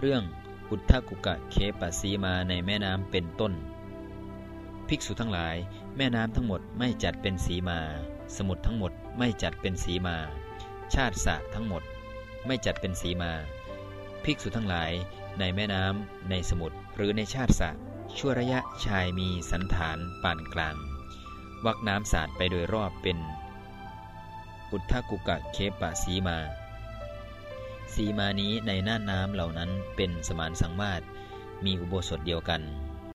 เรื่องอุทธกุกะเคปสีมาในแม่น้ำเป็นต้น ภิกษุทั้งหลาย แม่น้ำทั้งหมดไม่จัดเป็นสีมา สมุทรทั้งหมดไม่จัดเป็นสีมา ชาติสะทั้งหมด ไม่จัดเป็นสีมา ภิกษุทั้งหลาย ในแม่น้ำในสมุทรหรือในชาติสะชั่วระยะชายมีสันฐานปานกลาง วักน้ำสาดไปโดยรอบเป็น อุทธกุกะเคปะสีมา สีมานี้ในหน้าน้ำเหล่านั้นเป็นสมานสังมาตมีอุโบสถเดียวกัน